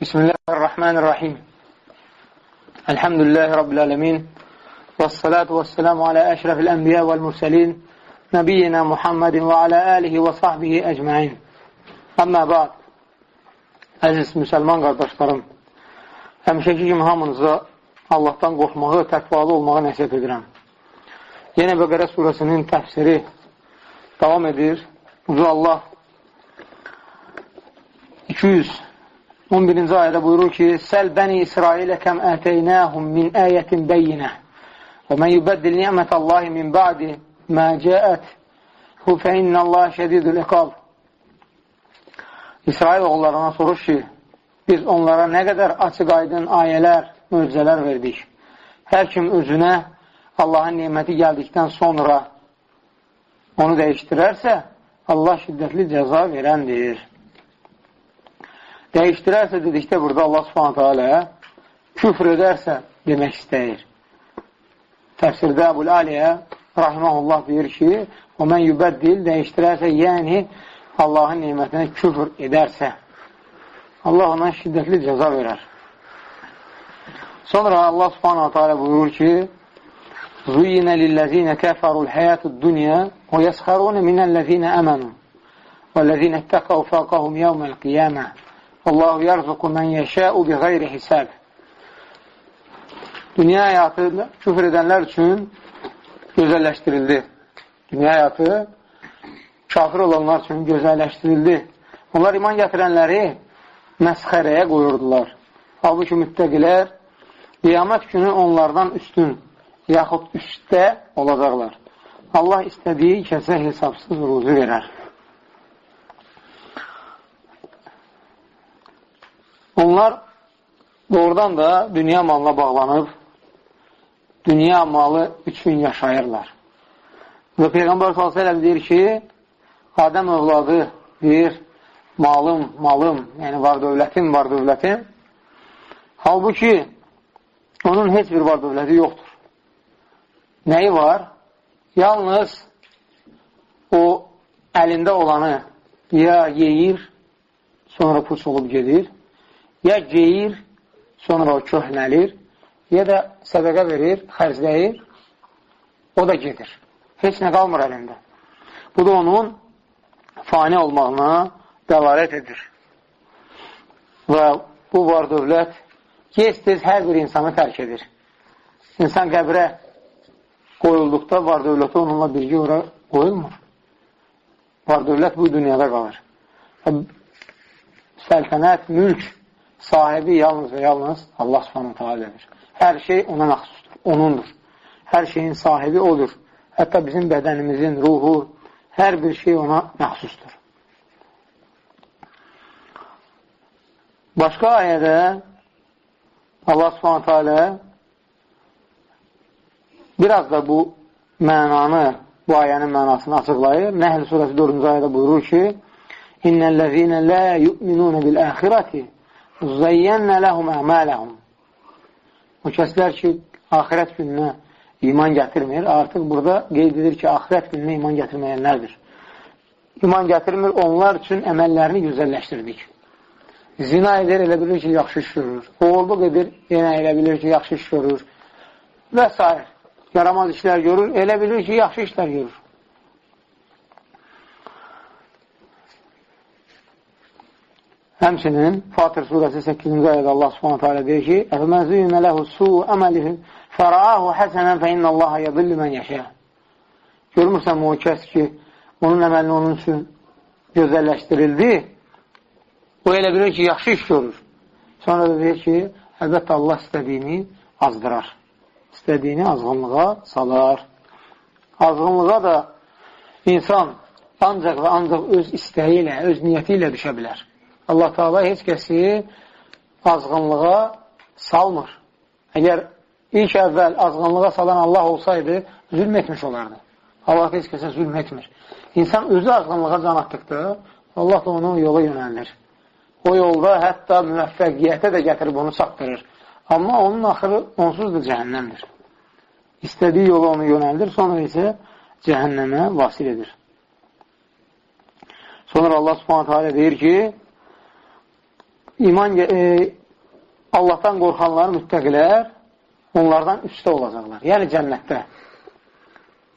Bismillahirrahmanirrahim. Elhamdülillahi Rabbil alemin. Vessalatu vesselamu ala eşrefil enbiya vel murselin. Nebiyyina Muhammedin və alə alihi və sahbihi əcməin. Əmmə ba'd. Əziz müsəlman qardaşlarım, həmişəki kimi hamınıza Allahdan qorxmağı, təqvalı olmağı nəsib edirəm. Yenə Bəqərə surəsinin təfsiri davam edir. Ucu Allah 211-ci ayədə buyurur ki, Səl bəni İsrailə kəm ətəynəhum min əyətin bəyyinə və mən yübəddil ni'mətəllahi min ba'di mə cəət fə innəllahi şədidul iqab İsrail oğullarına soruş ki, biz onlara nə qədər açıq aydın ayələr, möcüzələr verdik. Hər kim özünə Allahın neməti gəldikdən sonra onu dəyişdirərsə, Allah şiddətli cəza verəndir. Dəyişdirərsə dedikdə burada Allah subhanətə alə küfr edərsə demək istəyir. Təfsirdə Əbul Aliyə rahiməhullah deyir ki, o mən yübəddil dəyişdirərsə, yəni Allahın nimətinə küfr edərsə, Allah ona şiddətli cəza verər. Sonra Allah subhanətə alə buyurur ki, Züyyinə lilləzinə kəfərul həyətü dünya və yəsxərunə minəl ləzinə əmənu və ləzinə ittəqəu fəqəhum yəvməl qiyamə Allahu yarzuqu mən yəşəu bi qeyri hisəb. Dünya həyatı küfr edənlər üçün gözəlləşdirildi. Dünya həyatı kafir olanlar üçün gözəlləşdirildi. Onlar iman gətirənləri məsxərəyə qoyurdular. Halbuki müttəqilər qiyamət günü onlardan üstün, yaxud üstdə olacaqlar. Allah istədiyi kəsə hesabsız ruzu verər. Onlar doğrudan da dünya malına bağlanıb, dünya malı üçün yaşayırlar. Və Peyğəmbər s.ə.v deyir ki, Adəm övladı deyir, malım, malım, yəni var dövlətim, var dövlətim. Halbuki, onun heç bir var dövləti yoxdur nəyi var? Yalnız o əlində olanı ya yeyir, sonra puç olub gedir, ya geyir, sonra o köhnəlir, ya da sədəqə verir, xərcləyir, o da gedir. Heç nə qalmır əlində. Bu da onun fani olmağına dəlalət edir. Və bu var dövlət gez-tez hər bir insanı tərk edir. İnsan qəbrə qoyulduqda var dövləti onunla birgə ora qoyulmur. Var dövlət bu dünyada qalır. Səltənət, mülk sahibi yalnız və yalnız Allah subhanətə alədir. Hər şey ona məxsusdur, onundur. Hər şeyin sahibi odur. Hətta bizim bədənimizin, ruhu, hər bir şey ona məxsusdur. Başqa ayədə Allah subhanətə alə Biraz da bu mənanı, bu ayənin mənasını açıqlayır. Nəhl surəsi 4-cü ayədə buyurur ki, İnnəl-ləzīnə lə yu'minunə bil-əxirəti zəyyənnə ləhum əmələhum O kəslər ki, axirət gününə iman gətirmir, artıq burada qeyd edir ki, axirət gününə iman gətirməyənlərdir. İman gətirmir, onlar üçün əməllərini güzəlləşdirdik. Zina edir, elə bilir ki, yaxşı iş görür. Oğulluq edir, yenə elə bilir ki, yaxşı iş görür. Və s yaramaz işlər görür, elə bilir ki, yaxşı işlər görür. Həmçinin Fatır surəsi 8-ci ayədə Allah subhanətə alə deyir ki, Əfəməzüyünə ləhu su əməlihi fəraahu həsənən fə innallaha yadilli mən yaşaya. Görmürsən o kəs ki, onun əməlini onun üçün gözəlləşdirildi, o elə bilir ki, yaxşı iş görür. Sonra da deyir ki, əlbəttə Allah istədiyini azdırar istədiyini azğınlığa salar. Azğınlığa da insan ancaq və ancaq öz istəyi ilə, öz niyyəti ilə düşə bilər. Allah Teala heç kəsi azğınlığa salmır. Əgər ilk əvvəl azğınlığa salan Allah olsaydı, zülm etmiş olardı. Allah heç kəsə zülm etmir. İnsan özü azğınlığa can atdıqda, Allah da onu yola yönəlir. O yolda hətta müvəffəqiyyətə də gətirib onu çatdırır. Amma onun axırı onsuz da cəhənnəmdir. İstədiyi yola onu yönəldir, sonra isə cəhənnəmə vasil edir. Sonra Allah subhanətə alə deyir ki, iman e, Allahdan qorxanlar, müttəqilər onlardan üstə olacaqlar. Yəni cənnətdə.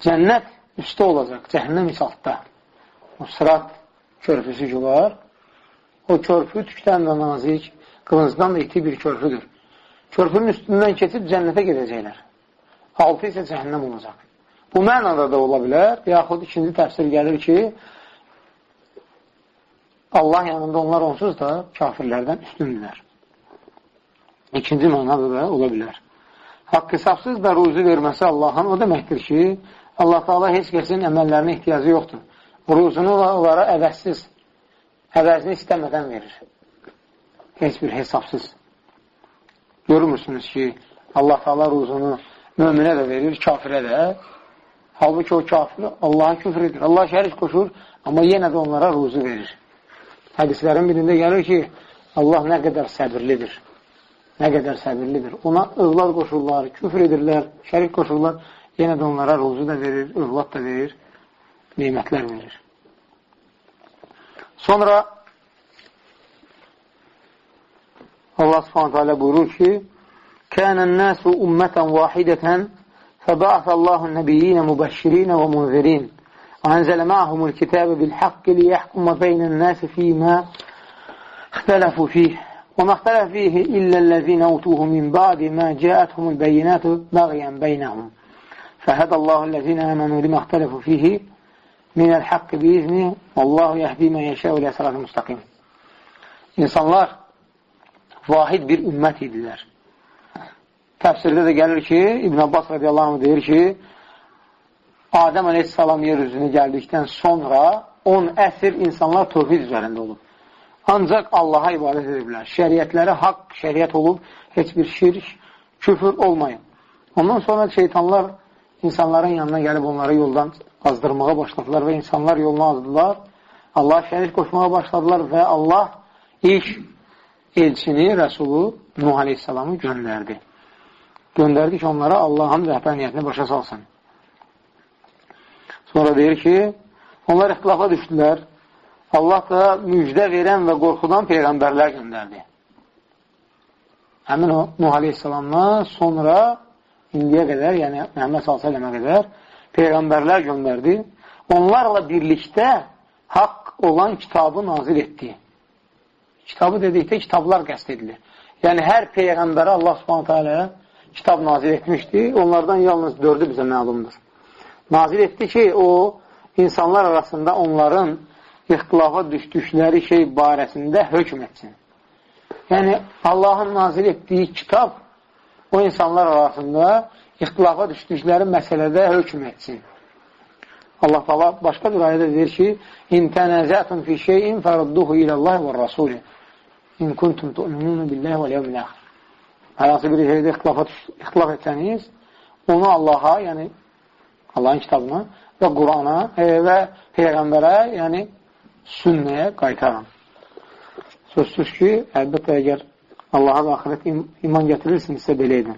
Cənnət üstə olacaq, cəhənnəm isə altda. O sırat körpüsü ki var, o körpü tükdən də nazik, qılıncdan da iti bir körpüdür. Körpünün üstündən keçib cənnətə gedəcəklər. Altı isə cəhənnəm olacaq. Bu mənada da ola bilər, yaxud ikinci təfsir gəlir ki, Allah yanında onlar onsuz da kafirlərdən üstündürlər. İkinci mənada da ola bilər. Haqq hesabsız da ruzi verməsi Allahın o deməkdir ki, Allah Taala heç kəsin əməllərinə ehtiyacı yoxdur. Ruzunu onlara əvəzsiz, əvəzini istəmədən verir. Heç bir hesabsız. Görmürsünüz ki, Allah Taala ruzunu möminə də verir, kafirə də. Halbuki o kafir Allaha küfr edir. Allah şərik qoşur, amma yenə də onlara ruzu verir. Hədislərin birində gəlir ki, Allah nə qədər səbirlidir. Nə qədər səbirlidir. Ona övlad qoşurlar, küfr edirlər, şərik qoşurlar. Yenə də onlara ruzu da verir, övlad da verir, neymətlər verir. Sonra Allah subhanətə alə buyurur ki, Kənən nəsu ümmətən vahidətən fəbəəfəllahu nəbiyyinə mübəşşirinə və munzirin وأنزل معهم الكتاب بالحق ليحكم بين الناس فيما اختلفوا فيه وما اختلف فيه إلا الذين أوتوه من بعد ما جاءتهم البينات بغيا بينهم فهدى الله الذين آمنوا لما اختلفوا فيه من الحق بإذنه والله yəhdi mən yəşəu ilə sıratı müstəqim. İnsanlar vahid bir ümmət idilər. Təfsirdə də gəlir ki, İbn Abbas radiyallahu anh deyir ki, Adəm aleyhissalam yer üzünə gəldikdən sonra 10 əsr insanlar tövhid üzərində olub. Ancaq Allaha ibadət ediblər. Şəriətləri haqq şəriət olub, heç bir şirk, küfür olmayın. Ondan sonra şeytanlar insanların yanına gəlib onları yoldan azdırmağa başladılar və insanlar yolunu azdılar. Allah şərik qoşmağa başladılar və Allah ilk elçini, Rəsulu Nuh Aleyhisselamı göndərdi. Göndərdi ki, onlara Allahın rəhbəniyyətini başa salsın. Sonra deyir ki, onlar ixtilafa düşdülər. Allah da müjdə verən və qorxudan peyğəmbərlər göndərdi. Həmin o Nuh Aleyhisselamdan sonra indiyə qədər, yəni Məhəmməd s.ə.və qədər peyğəmbərlər göndərdi. Onlarla birlikdə haqq olan kitabı nazil etdi. Kitabı dedikdə kitablar qəst edilir. Yəni, hər peyğəmbərə Allah s.ə.və kitab nazil etmişdi. Onlardan yalnız dördü bizə məlumdur. Nazil etdi ki, o, insanlar arasında onların ixtilafa düşdükləri şey barəsində hökm etsin. Yəni, Allahın nazil etdiyi kitab o insanlar arasında ixtilafa düşdükləri məsələdə hökm etsin. Allah Taala başqa bir ayədə deyir ki: "İn tənaza'tum fi şey'in farudduhu ila Allah və Rasul. İn kuntum tu'minun billahi vel yevmil axir." Hər hansı bir şeydə ixtilafa ixtilaf etsəniz, onu Allaha, yəni Allahın kitabına və Qurana e, və Peyğəmbərə, yəni sünnəyə qaytarın. Sözsüz ki, əlbəttə əgər Allaha və axirət iman gətirirsinizsə belə edin.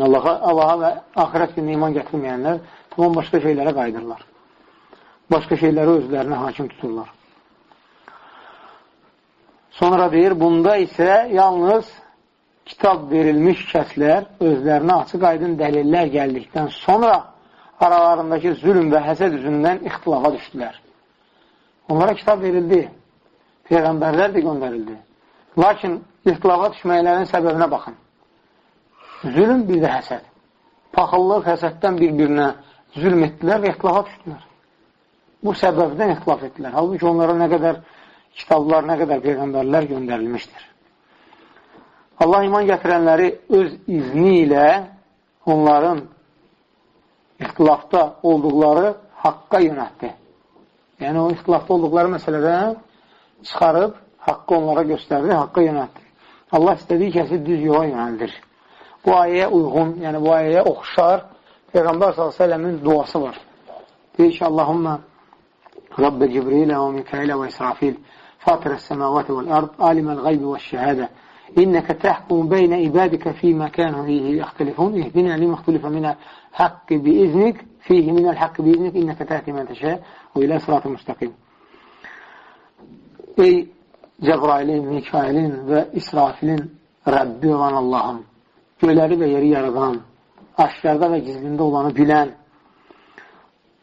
Allaha, Allaha və axirət günü iman gətirməyənlər tamam başqa şeylərə qayıdırlar. Başqa şeyləri özlərinə hakim tuturlar. Sonra deyir, bunda isə yalnız kitab verilmiş kəslər özlərinə açıq aydın dəlillər gəldikdən sonra aralarındakı zülm və həsəd üzündən ixtilafa düşdülər. Onlara kitab verildi. Peyğəmbərlər də göndərildi. Lakin ixtilafa düşməklərin səbəbinə baxın. Zülm bir də həsəd. Paxıllıq həsəddən bir-birinə zülm etdilər və ixtilafa düşdülər. Bu səbəbdən ixtilaf etdilər. Halbuki onlara nə qədər kitablar, nə qədər peyğəmbərlər göndərilmişdir. Allah iman gətirənləri öz izni ilə onların ixtilafda olduqları haqqa yönətdi. Yəni, o ixtilafda olduqları məsələdən çıxarıb, haqqı onlara göstərdi, haqqa yönətdi. Allah istədiyi kəsi düz yola yönəldir. Bu ayəyə uyğun, yəni bu ayəyə oxşar Peyğəmbər s.ə.v-in duası var. Deyir ki, Allahumma Rabbə Cibrilə və Mikailə və İsrafil Fatirəs səməvati vəl-ard aliməl qaybi və şəhədə İnnəkə təhkum beynə ibadikə fīmə kənu fihi yaxtilifun ihdinə limə ixtilifə minə haqqı bi iznik fihi minəl haqqı bi iznik innəkə təhti mən təşə və ilə sıratı müstəqim Ey Cəbrailin, Mikailin və İsrafilin Rəbbi olan Allahım, göyləri və yeri yaradan, aşkarda və gizlində olanı bilən,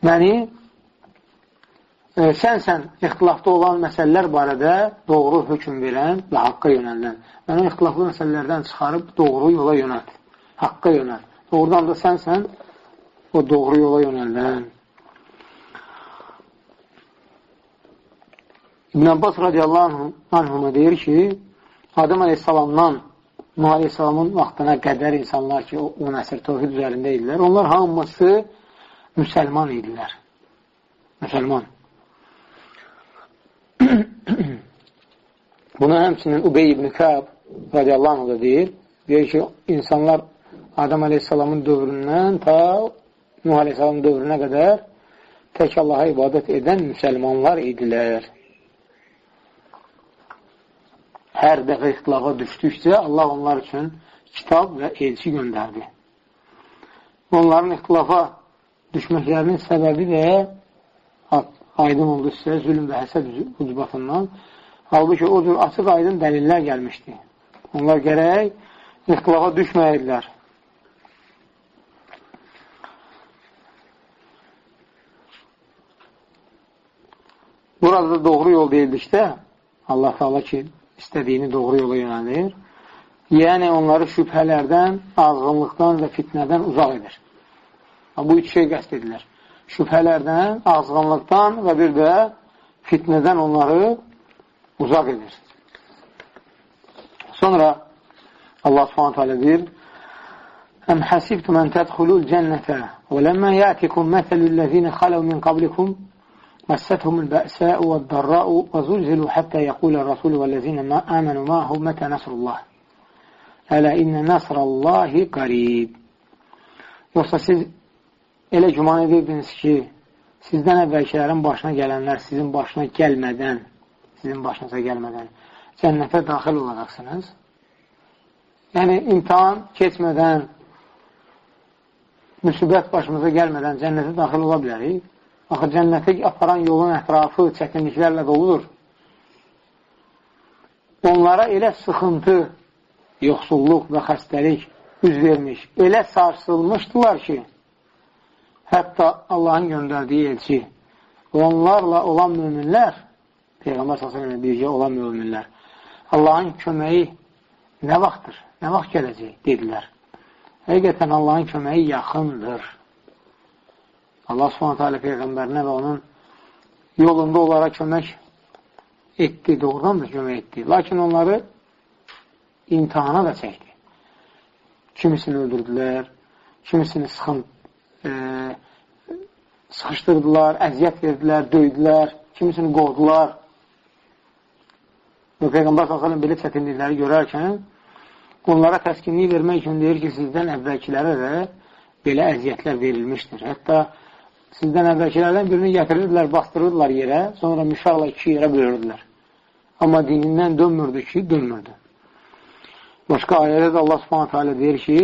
məni e, sənsən ixtilafda olan məsələlər barədə doğru hökum verən və haqqa yönələn. Məni ixtilaflı məsələlərdən çıxarıb doğru yola yönət, haqqa yönət. Doğrudan da sənsən o doğru yola yönələn. İbn Abbas radiyallahu anhuma deyir ki, Adəm aleyhissalamdan Nuh aleyhissalamın vaxtına qədər insanlar ki, 10 əsr tövhid üzərində idilər, onlar hamısı müsəlman idilər. Müsəlman. Buna həmçinin Ubey ibn Kəb radiyallahu anh da deyir, deyir ki, insanlar Adəm aleyhissalamın dövründən ta Nuh aleyhissalamın dövrünə qədər tək Allaha ibadət edən müsəlmanlar idilər hər dəfə ixtilafa düşdükcə Allah onlar üçün kitab və elçi göndərdi. Onların ixtilafa düşməklərinin səbəbi də aydın oldu sizə zülm və həsəd ucbatından. Halbuki o cür açıq aydın dəlillər gəlmişdi. Onlar gərək ixtilafa düşməyirlər. Burada da doğru yol deyildikdə Allah Teala ki, istədiyini doğru yola yönəlir. Yəni, onları şübhələrdən, azğınlıqdan və fitnədən uzaq edir. Bu üç şey qəst edilir. Şübhələrdən, azğınlıqdan və bir də fitnədən onları uzaq edir. Sonra Allah subhanət hələ deyir, Əm həsibtum ən tədxulul cənnətə və ləmmə yətikum məsəlüllezine xaləv min qablikum مستهم البأساء والضراء وزلزلوا حتى يقول الرسول والذين آمنوا معه متى نصر الله Ələ innə nəsrallahi qarib. Yoxsa siz elə güman edirdiniz ki, sizdən əvvəlkilərin başına gələnlər sizin başına gəlmədən, sizin başınıza gəlmədən cənnətə daxil olacaqsınız. Yəni, imtihan keçmədən, müsibət başımıza gəlmədən cənnətə daxil ola bilərik. Axı, cənnətə aparan yolun ətrafı çətinliklərlə doludur. Onlara elə sıxıntı, yoxsulluq və xəstəlik üz vermiş, elə sarsılmışdılar ki, hətta Allahın göndərdiyi elçi onlarla olan müminlər, Peyğəmbər s.ə.və birgə olan müminlər, Allahın köməyi nə vaxtdır, nə vaxt gələcək, dedilər. Həqiqətən Allahın köməyi yaxındır. Allah subhanətə alə Peyğəmbərinə və onun yolunda onlara kömək etdi, doğrudan da kömək etdi. Lakin onları imtihana da çəkdi. Kimisini öldürdülər, kimisini sıxın, e, sıxışdırdılar, əziyyət verdilər, döydülər, kimisini qovdular. Və Peyğəmbər s.ə.v belə çətinlikləri görərkən onlara təskinlik vermək üçün deyir ki, sizdən əvvəlkilərə də belə əziyyətlər verilmişdir. Hətta sizdən əvvəlkilərdən birini gətirirdilər, bastırırdılar yerə, sonra mişarla iki yerə bölürdülər. Amma dinindən dönmürdü ki, dönmürdü. Başqa ayədə də Allah subhanətə alə deyir ki,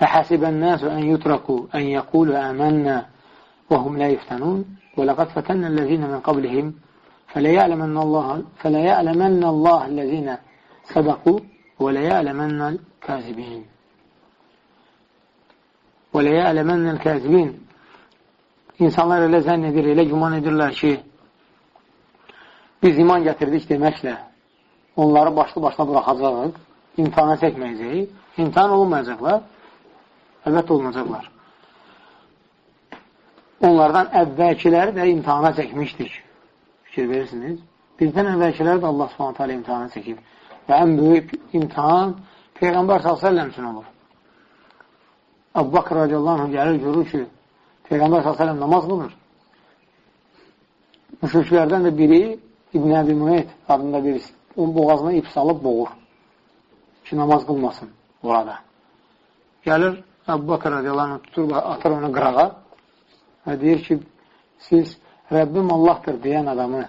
Əhəsibən nəsu ən yutraku ən yəqulu əmənnə və hum lə yüftənun və ləqad fətənnə ləzinə min qablihim fələyələmənə Allah ləzinə səbəqu və ləyələmənə kəzibin və ləyələmənə kəzibin İnsanlar elə zənn edir, elə güman edirlər ki, biz iman gətirdik deməklə onları başlı başına buraxacaqıq, imtihana çəkməyəcəyik. İmtihan olunmayacaqlar, əlbəttə olunacaqlar. Onlardan əvvəlkiləri də imtihana çəkmişdik. Fikir verirsiniz. Bizdən əvvəlkiləri də Allah subhanətə alə imtihana çəkib. Və ən böyük imtihan Peyğəmbər s.ə.v üçün olur. Əbu Bakr radiyallahu anh gəlir, görür ki, Peyğəmbər s.ə.v namaz qılır. Müşriklərdən də biri İbn Əbi Müeyt adında birisi onun boğazına ip salıb boğur ki, namaz qılmasın orada. Gəlir, Əbu Bakır radiyallahu tutur, atır onu qırağa və deyir ki, siz Rəbbim Allahdır deyən adamı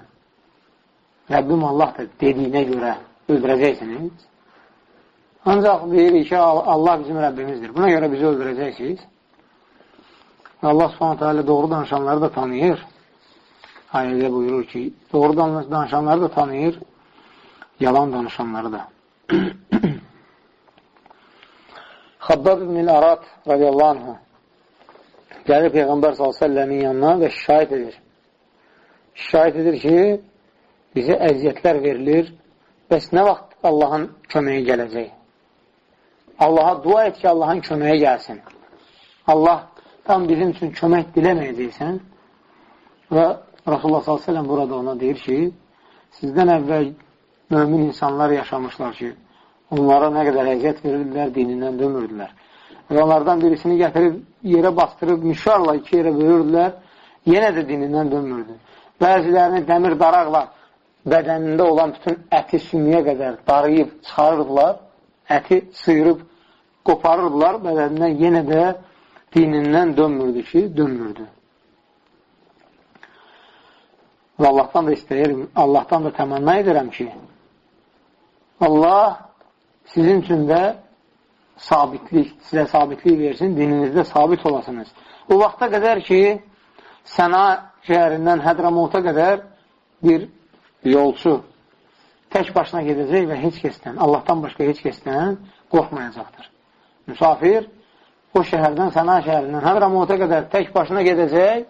Rəbbim Allahdır dediyinə görə öldürəcəksiniz. Ancaq deyirik ki, Allah bizim Rəbbimizdir. Buna görə bizi öldürəcəksiniz. Allah subhanətə alə doğru danışanları da tanıyır. Ayədə buyurur ki, doğru danışanları da tanıyır. yalan danışanları da. Xabbab ibn-i Arat radiyallahu anhu gəlir Peyğəmbər s.ə.v-in yanına və şikayət edir. Şikayət edir ki, bizə əziyyətlər verilir, bəs nə vaxt Allahın köməyi gələcək? Allaha dua et ki, Allahın köməyi gəlsin. Allah tam bizim üçün kömək diləməyəcəksən və Rasulullah s.ə.v burada ona deyir ki, sizdən əvvəl mömin insanlar yaşamışlar ki, onlara nə qədər əziyyət verirdilər, dinindən dömürdülər. Və onlardan birisini gətirib, yerə bastırıb, mişarla iki yerə bölürdülər, yenə də dinindən dönmürdü. Bəzilərini dəmir daraqla bədənində olan bütün əti sümüyə qədər darıyıb çıxarırdılar, əti sıyırıb qoparırdılar, bədənindən yenə də dinindən dönmürdü ki, dönmürdü. Və Allahdan da istəyirəm, Allahdan da təmanna edirəm ki, Allah sizin üçün də sabitlik, sizə sabitlik versin, dininizdə sabit olasınız. O vaxta qədər ki, Səna şəhərindən Hədramota qədər bir yolçu tək başına gedəcək və heç kəsdən, Allahdan başqa heç kəsdən qorxmayacaqdır. Müsafir o şəhərdən, Səna şəhərindən Hədramota qədər tək başına gedəcək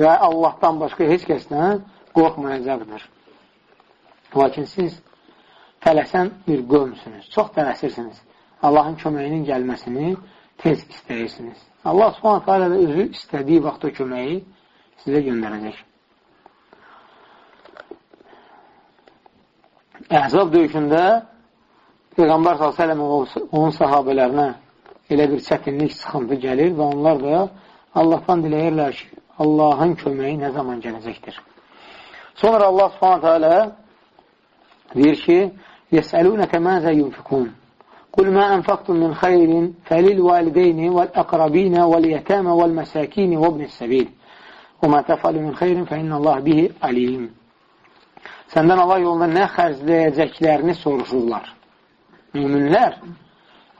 və Allahdan başqa heç kəsdən qorxmayacaqdır. Lakin siz tələsən bir qövmsünüz, çox tələsirsiniz. Allahın köməyinin gəlməsini tez istəyirsiniz. Allah subhanət hələ də özü istədiyi vaxt o köməyi sizə göndərəcək. Əhzab döyüşündə Peyğəmbər s.ə.v onun sahabələrinə elə bir çətinlik, sıxıntı gəlir və onlar da Allahdan diləyirlər ki, Allahın köməyi nə zaman gələcəkdir. Sonra Allah subhanət hələ deyir ki, يسألونك ماذا ينفقون قل ما أنفقتم من خير فللوالدين والأقربين واليتامى والمساكين وابن السبيل وما تفعل من خير فإن الله به alim Səndən Allah yolunda nə xərcləyəcəklərini soruşurlar. Müminlər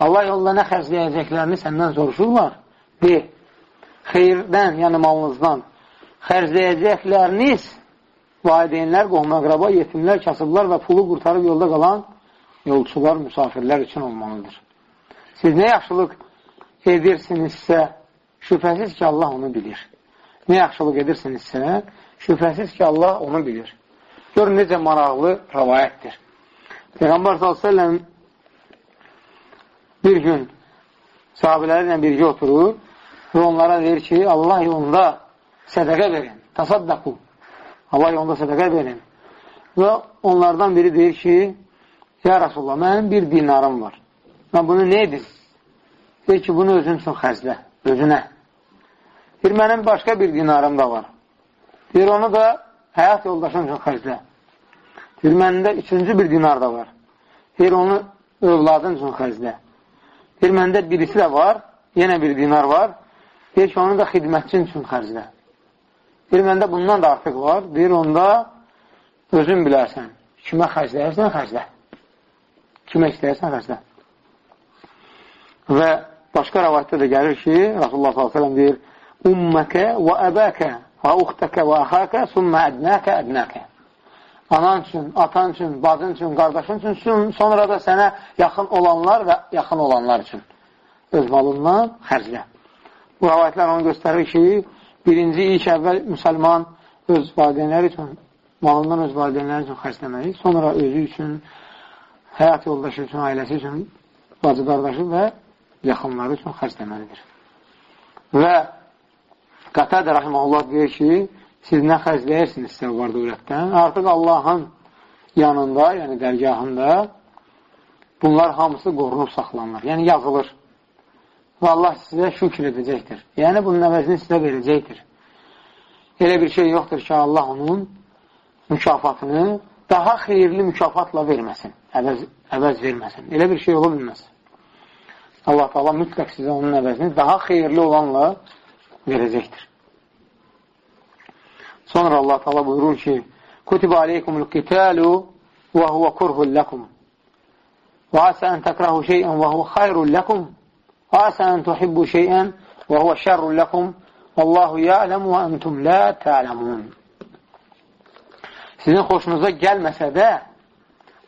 Allah yolunda nə xərcləyəcəklərini səndən soruşurlar. De, xeyirdən, yəni malınızdan xərcləyəcəkləriniz valideynlər, qohum-əqraba, yetimlər, kasıblar və pulu qurtarıb yolda qalan yolçular, müsafirlər üçün olmalıdır. Siz nə yaxşılıq edirsinizsə, şübhəsiz ki, Allah onu bilir. Nə yaxşılıq edirsinizsə, şübhəsiz ki, Allah onu bilir. Görün, necə maraqlı rəvayətdir. Peyğəmbər s.ə.v bir gün sahabələri ilə birgə oturur və onlara deyir ki, Allah yolunda sədəqə verin, tasaddaqu. Allah yolunda sədəqə verin. Və onlardan biri deyir ki, Ya Rasulullah, mənim bir dinarım var. Mən bunu nə edim? Deyir ki, bunu özün üçün xəzlə, özünə. Deyir, mənim başqa bir dinarım da var. Deyir, onu da həyat yoldaşım üçün xəzlə. Deyir, məndə üçüncü bir dinar da var. Deyir, onu övladın üçün xəzlə. Deyir, məndə birisi də var, yenə bir dinar var. Deyir ki, onu da xidmətçin üçün xərclə. Deyir, məndə bundan da artıq var. Deyir, onda özün bilərsən. Kimə xərcləyərsən, xərclə. Kimə istəyərsən, xərclə. Və başqa rəvayətdə də gəlir ki, Rasulullah s.ə.v deyir, Ümməkə və əbəkə və uxtəkə və əxəkə sümmə ədnəkə ədnəkə. Anan üçün, atan üçün, bacın üçün, qardaşın üçün, sonra da sənə yaxın olanlar və yaxın olanlar üçün öz malından xərclə. Bu rəvayətlər onu göstərir ki, birinci ilk əvvəl müsəlman öz valideynləri üçün, malından öz valideynləri üçün xərcləməli, sonra özü üçün, həyat yoldaşı üçün, ailəsi üçün, bacı qardaşı və yaxınları üçün xərcləməlidir. Və Qətədə rəhməlullah deyir ki, siz nə xərcləyirsinizsə var dövlətdən, artıq Allahın yanında, yəni dərgahında bunlar hamısı qorunub saxlanılır. Yəni yazılır və Allah sizə şükür edəcəkdir. Yəni, bunun əvəzini sizə verəcəkdir. Elə bir şey yoxdur ki, Allah onun mükafatını daha xeyirli mükafatla verməsin, əvəz, əvəz verməsin. Elə bir şey ola bilməz. Allah Allah mütləq sizə onun əvəzini daha xeyirli olanla verəcəkdir. Sonra Allah Allah buyurur ki, Kutibə aleykumul qitalu və huvə kurhul ləkum və asə ən təkrahu şeyən və huvə xayrul Asen tuhibbu şey'en ve huve şerrun lekum Allahu ya'lemu ve entum la ta'lemun. Sizin hoşunuza gelmese de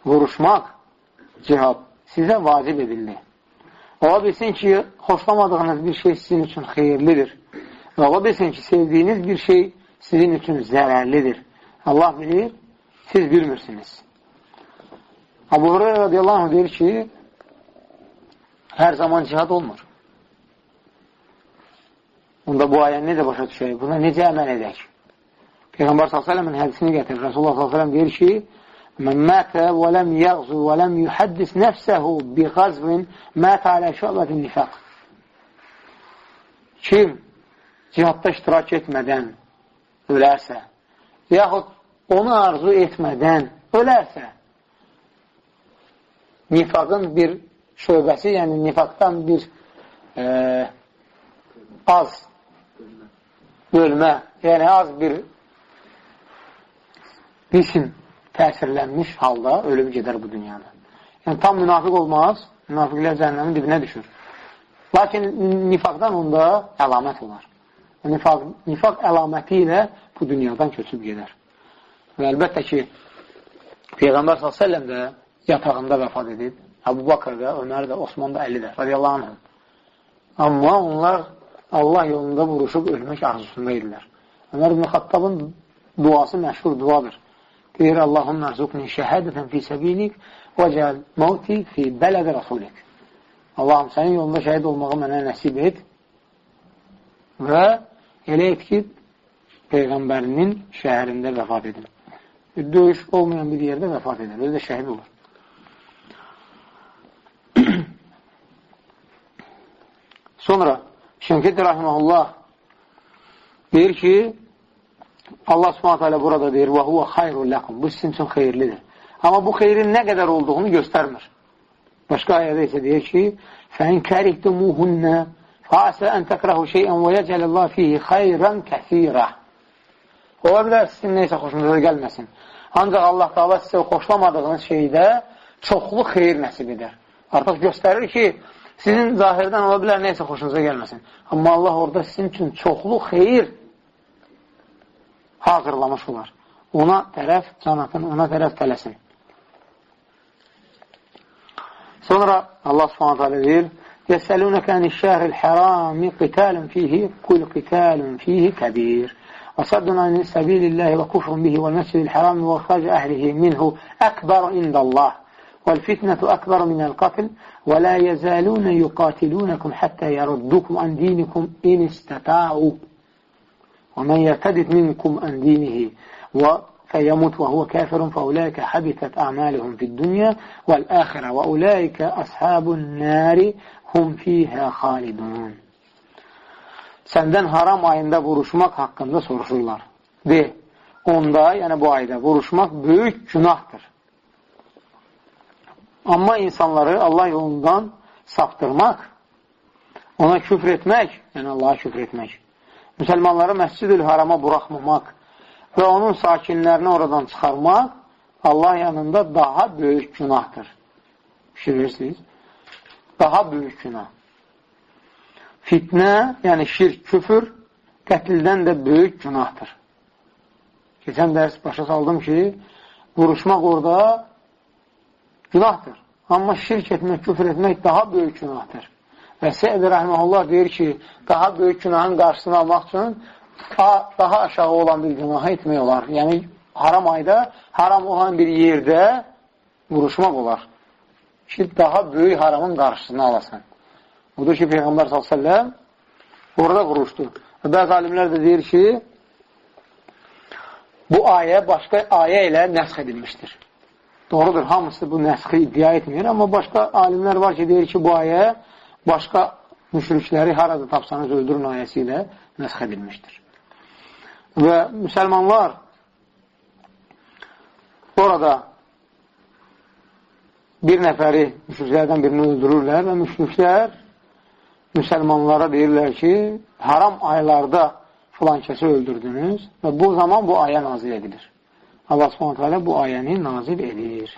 vuruşmak, cihad size vacip edildi. Ola bilsin ki hoşlamadığınız bir şey sizin için hayırlıdır. Ve ola bilsin ki sevdiğiniz bir şey sizin için zərərlidir. Allah bilir, siz bilmirsiniz. Abu Hurayra radiyallahu anh deyir ki, hər zaman cihad olmur. Onda bu ayəni necə başa düşək? Buna necə əməl edək? Peyğəmbər s.ə.v-in hədisini gətirir. Rasulullah s.ə.v deyir ki, Mən mətə və ləm yəğzu və ləm yuhaddis nəfsəhu bi qazvin mətə alə şöbətin nifaq. Kim cihadda iştirak etmədən ölərsə, yaxud onu arzu etmədən ölərsə, nifaqın bir şöbəsi, yəni nifaqdan bir e, az bölmə, yəni az bir qism təsirlənmiş halda ölüb gedər bu dünyada. Yəni, tam münafiq olmaz, münafiqlər cəhənnəmin dibinə düşür. Lakin nifaqdan onda əlamət olar. Nifaq, nifaq əlaməti ilə bu dünyadan köçüb gedər. Və əlbəttə ki, Peyğəmbər s.ə.v də yatağında vəfat edib, Əbu Bakır da, Ömər də, Osman da, Əli də, radiyallahu anh. Amma onlar Allah yolunda vuruşub ölmək arzusunda idilər. Ömər ibn Xattabın duası məşhur duadır. Deyir, Allahım mərzuqni şəhədətən fi səbilik və cəl mavti fi bələdə rasulik. Allahım, sənin yolunda şəhid olmağı mənə nəsib et və elə et ki, Peyğəmbərinin şəhərində vəfat edin. Döyüş olmayan bir yerdə vəfat edir. Özü də şəhid olur. Sonra Şəmkid Rahiməhullah deyir ki, Allah subhanətə alə burada deyir, və huvə xayrun ləqum, bu sizin üçün xeyirlidir. Amma bu xeyrin nə qədər olduğunu göstərmir. Başqa ayədə isə deyir ki, fəin kərikdumuhunnə fəasə ən təkrahu şeyən və yəcələllah fihi xayran kəsirə. Ola bilər sizin neysə xoşunuza gəlməsin. Ancaq Allah qala sizə xoşlamadığınız şeydə çoxlu xeyir nəsib edər. Artıq göstərir ki, Sizin zahirdən ola bilər, neysə xoşunuza gəlməsin. Amma Allah orada sizin üçün çoxlu xeyir hazırlamış olar. Ona tərəf can atın, ona tərəf tələsin. Sonra Allah subhanət hələ deyir, يسألونك عن الشهر الحرام قتال فيه كل قتال فيه كبير وصد عن سبيل الله وكفر به والمسجد الحرام وخرج أهله منه أكبر عند الله والفتنة أكبر من القتل ولا يزالون يقاتلونكم حتى يردوكم عن دينكم إن استطاعوا ومن يرتد منكم عن دينه فيموت وهو كافر فأولئك حبثت أعمالهم في الدنيا والآخرة وأولئك أصحاب النار هم fiha xalidun. Səndən haram ayında vuruşmaq haqqında soruşurlar. De, onda, yəni bu ayda vuruşmaq böyük günahdır. Amma insanları Allah yolundan saptırmaq, ona küfr etmək, yəni Allaha küfr etmək, müsəlmanları məscid-ül harama buraxmamaq və onun sakinlərini oradan çıxarmaq Allah yanında daha böyük günahdır. Şirirsiniz? Daha böyük günah. Fitnə, yəni şirk, küfür qətldən də böyük günahdır. Keçən dərs başa saldım ki, vuruşmaq orada günahdır. Amma şirk etmək, küfür etmək daha böyük günahdır. Və Səid Rəhməllah deyir ki, daha böyük günahın qarşısını almaq üçün daha aşağı olan bir günahı etmək olar. Yəni, haram ayda, haram olan bir yerdə vuruşmaq olar. Ki, daha böyük haramın qarşısını alasan. Budur ki, Peyğəmbər s.ə.v orada vuruşdu. Və bəzi alimlər də deyir ki, bu ayə başqa ayə ilə nəsx edilmişdir. Doğrudur, hamısı bu nəsxi iddia etmir, amma başqa alimlər var ki, deyir ki, bu ayə başqa müşrikləri harada tapsanız öldürün ayəsi ilə nəsx edilmişdir. Və müsəlmanlar orada bir nəfəri müşriklərdən birini öldürürlər və müşriklər müsəlmanlara deyirlər ki, haram aylarda filan kəsi öldürdünüz və bu zaman bu ayə nazil edilir. Allah subhanət hələ bu ayəni nazil edir.